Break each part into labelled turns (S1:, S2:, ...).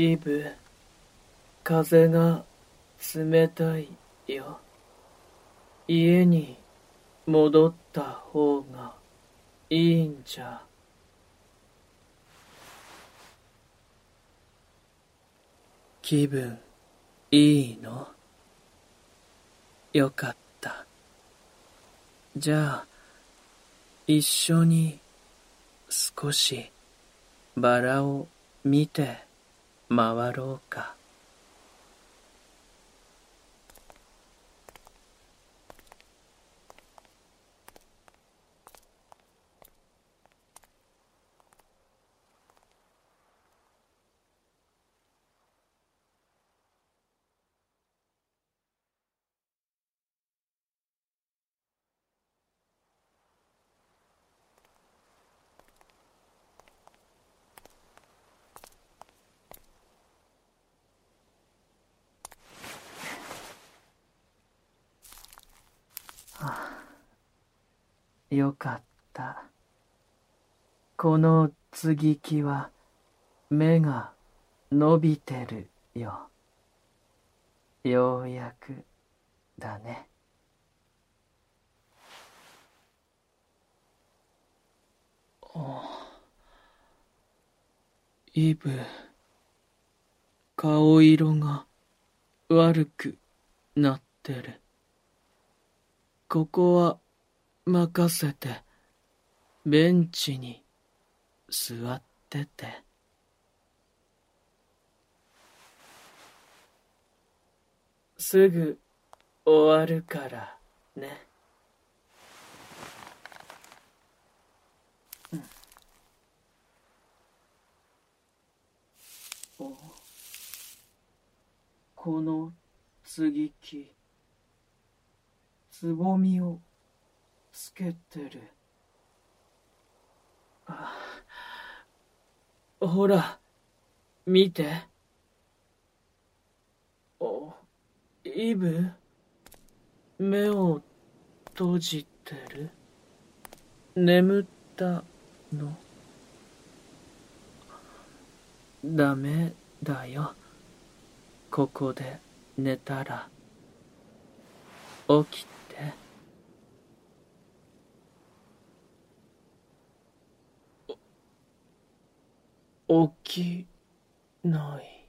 S1: イブ、風が冷たいよ。家に戻った方がいいんじゃ。気分いいの？よかった。じゃあ、一緒に少しバラを見て回ろうか。よかった。この接ぎ木は目が伸びてるよ。ようやくだね。イブ、顔色が悪くなってる。ここは任せて、ベンチに座ってて。すぐ終わるからね。うん、おこの接ぎ木つぼみをつけてる。あほら、見て。お、イブ、目を閉じてる眠ったのダメだよ。ここで寝たら。起きて。起きない。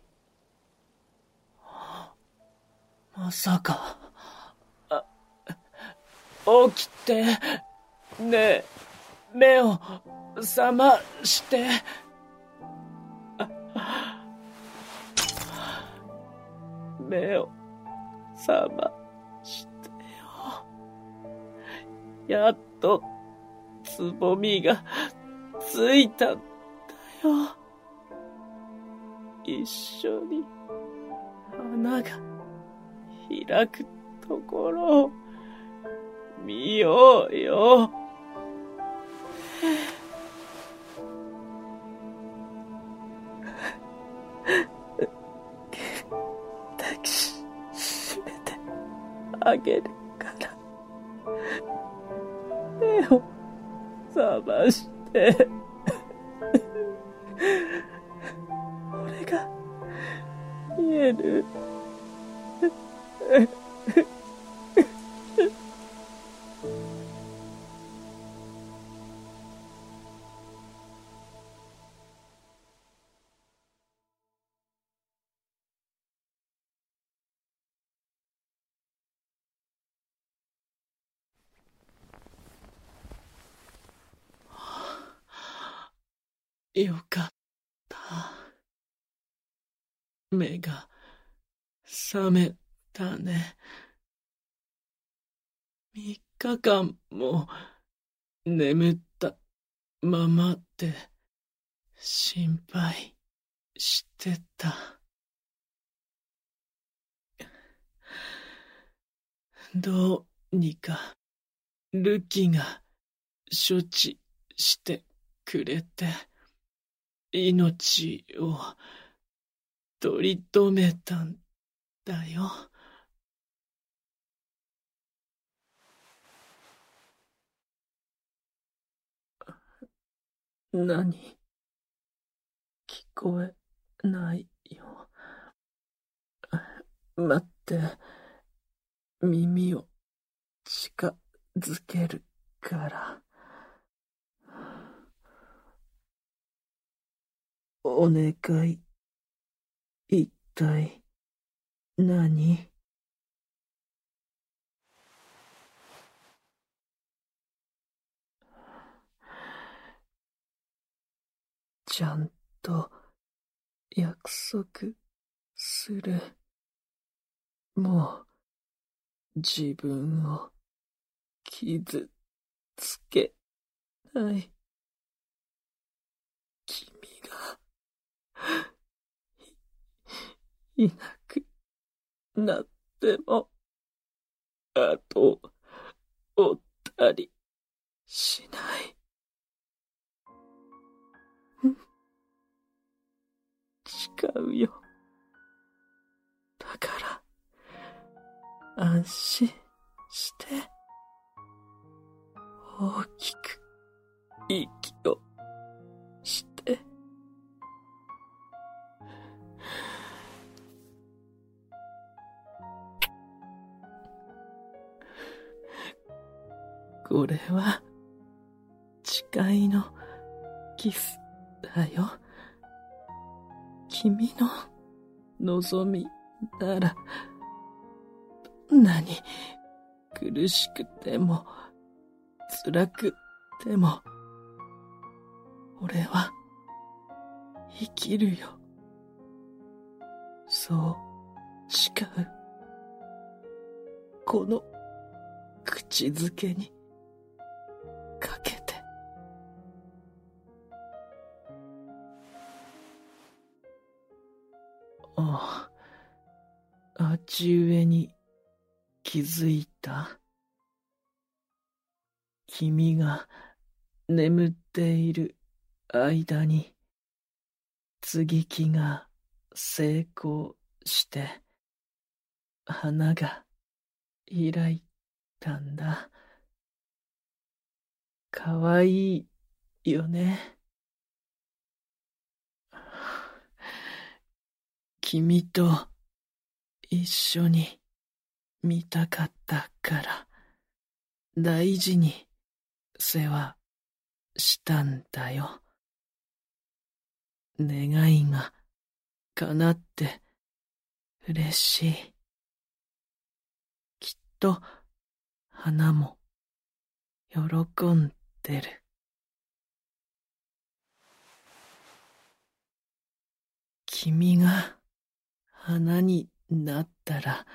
S1: まさか。起きて、ねえ目を覚まして。目を覚ましてよ。やっと、つぼみがついたんだよ。一緒に花が開くところを見ようよ。抱きしめてあげるから目を覚まして。よかった。目が覚めたね。三日間も眠ったままで心配してた。どうにかルキが処置してくれて命を取り留めたんだよ。何？聞こえないよ。待って、耳を近づけるから。お願い、一体何、何ちゃんと約束する。もう自分を傷つけない。君がいなくなっても、後追ったりしない。うよ。だから、安心して、大きく息をして。これは、誓いのキスだよ。君の望みなら、どんなに苦しくても、辛くても、俺は生きるよ。そう誓う。この口づけにあ、ち上に気づいた君が眠っている間に、接ぎ木が成功して、花が開いたんだ。かわいいよね。君と一緒に見たかったから、大事に世話したんだよ。願いが叶って嬉しい。きっと花も喜んでる。君が花になったら、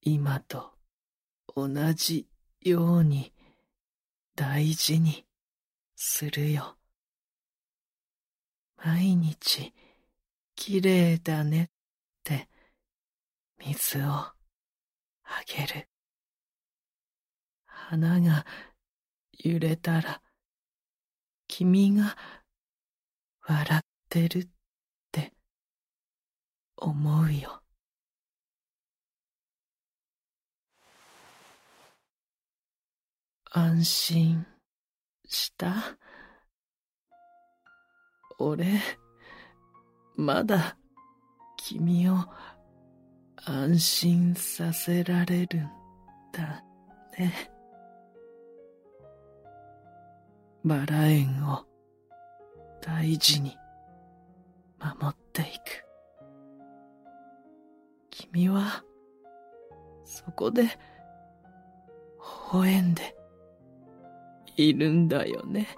S1: 今と同じように大事にするよ。毎日綺麗だねって水をあげる。花が揺れたら君が笑ってる思うよ。安心した？俺、まだ君を安心させられるんだね。バラ園を大事に守っていく。君は、そこで、微笑んで、いるんだよね。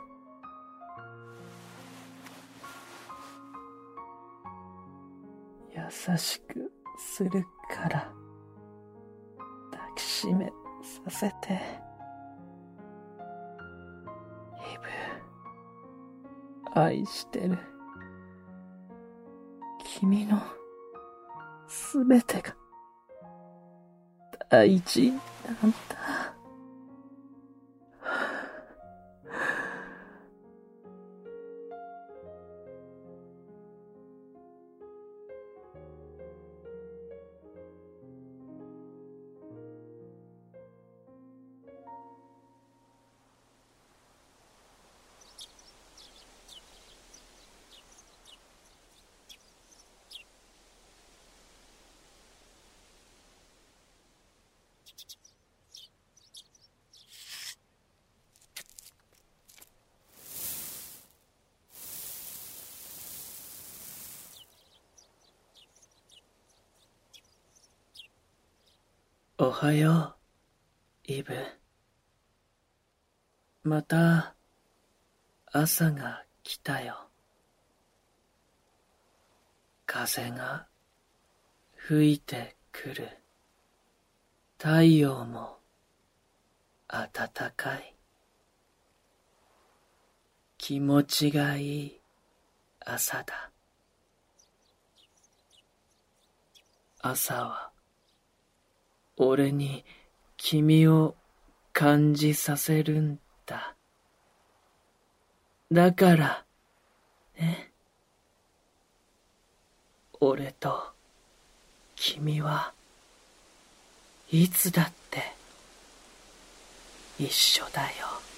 S1: 優しくするから、抱きしめさせて。イブ、愛してる。君の、全てが大事なんだ。おはよう、イブ。また、朝が来たよ。風が吹いてくる。太陽も暖かい。気持ちがいい朝だ。朝は俺に君を感じさせるんだ。だから、ね。俺と君はいつだって一緒だよ。